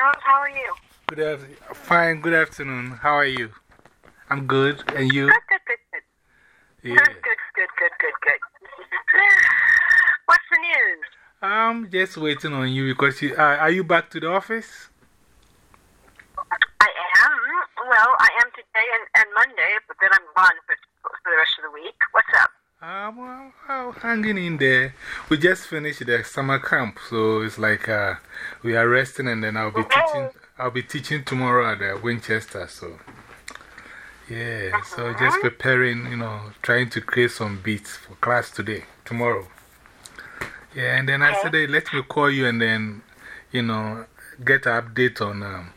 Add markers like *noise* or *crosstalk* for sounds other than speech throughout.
How are you? Good afternoon. Fine, good afternoon. How are you? I'm good. And you? Good, good, good, good. Yeah. Good, good, good, good, good, good. *sighs* What's the news? I'm just waiting on you because you, uh, are you back to the office? I am. Well, I am today and, and Monday, but then I'm gone for, for the rest of the week. What's up? Um, well, well, hanging in there. We just finished the summer camp, so it's like uh, we are resting, and then I'll be teaching. I'll be teaching tomorrow at uh, Winchester. So, yeah, so just preparing, you know, trying to create some beats for class today, tomorrow. Yeah, and then I said, hey, let me call you and then, you know, get an update on um,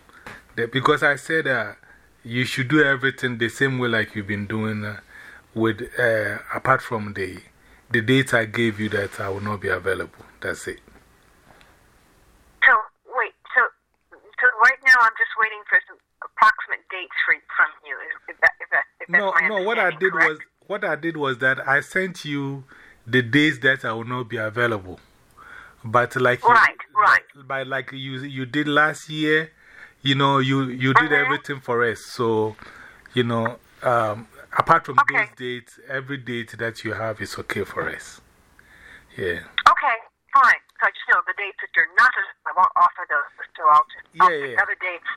the, because I said uh, you should do everything the same way like you've been doing. Uh, with uh, apart from the the dates I gave you that I will not be available. That's it. So, wait, so, so right now I'm just waiting for some approximate dates for, from you. Is that, is that, is no, no, what I did correct? was what I did was that I sent you the days that I will not be available. But like you, Right, right. By like you, you did last year, you know, you, you did -hmm. everything for us. So, you know, um, apart from Okay. those dates, every date that you have is okay for us. Yeah. Okay, fine. So I just know the dates that you're not, I won't offer those. So I'll just Yeah, pick yeah. other dates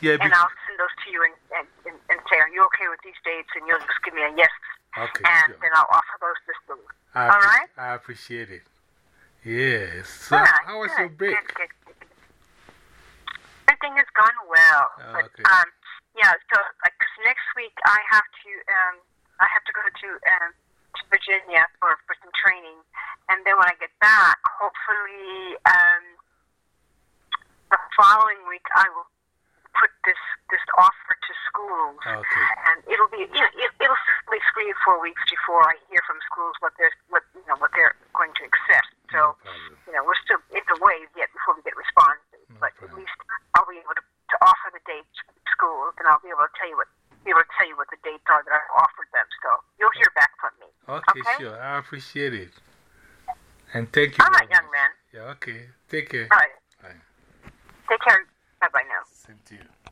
Yeah, and I'll send those to you and, and, and, and say, are you okay with these dates? And you'll just give me a yes. Okay, And sure. then I'll offer those week. I All right? I appreciate it. Yes. So, Good, how was your break? Good, good, good. Everything has gone well. Oh, but, okay. um, yeah, so 'cause next week I have to, um, I have to go to, um, to Virginia for, for some training. And then when I get back, hopefully, um, the following week I will put this, this offer to schools. Okay. And it'll be, you know, it, it'll be three or four weeks before I hear from schools what they're, what, you know, what they're going to accept. So, No you know, we're still, it's a ways yet before we get responses. No but at least I'll be able to, to offer the dates to schools and I'll be able to tell you what, be able to tell you what the dates are that I've offered them. So you'll hear back from me. Okay, Okay? sure. I appreciate it. And thank you. All right, very young man. Yeah, okay. Take care. All right. Bye. Take care. Bye bye now. Same to you.